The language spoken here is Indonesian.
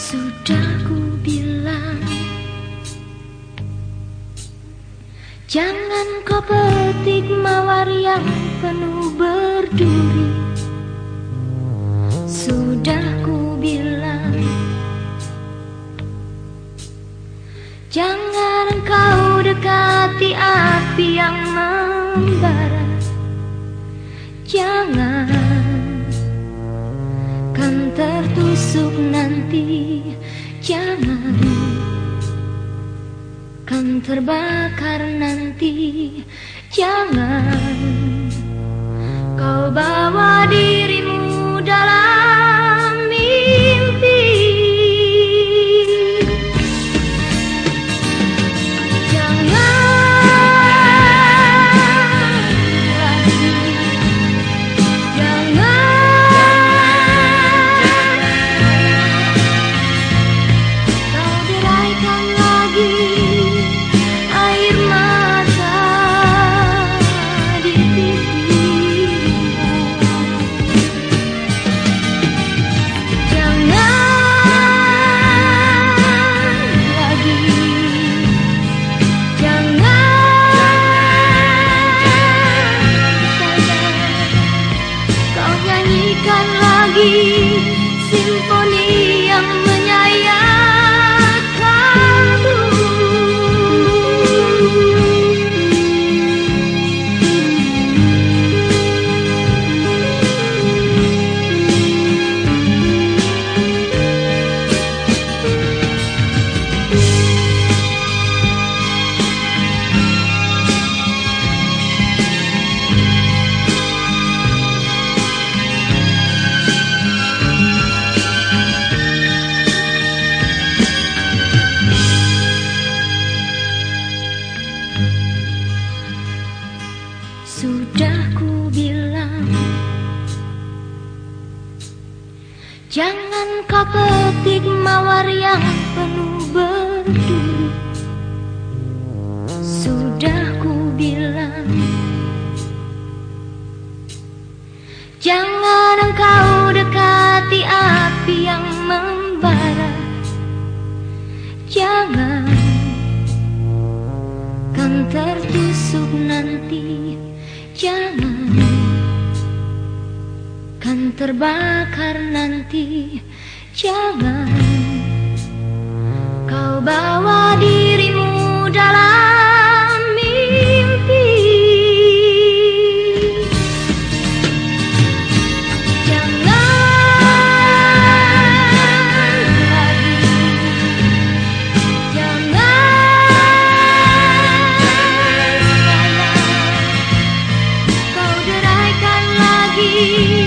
Sudah ku bilang Jangan kau petik mawar yang penuh berduri. Sudah ku bilang Jangan kau dekati api yang membara. Jangan Kan tertusuk nanti Jangan Kan terbakar nanti Jangan kau petik mawar yang penuh berduri Sudah ku bilang. Jangan engkau dekati api yang membara. Jangan Kan tertusuk nanti. Jangan akan terbakar nanti Jangan kau bawa dirimu dalam mimpi. Jangan lagi Jangan Kau lagi.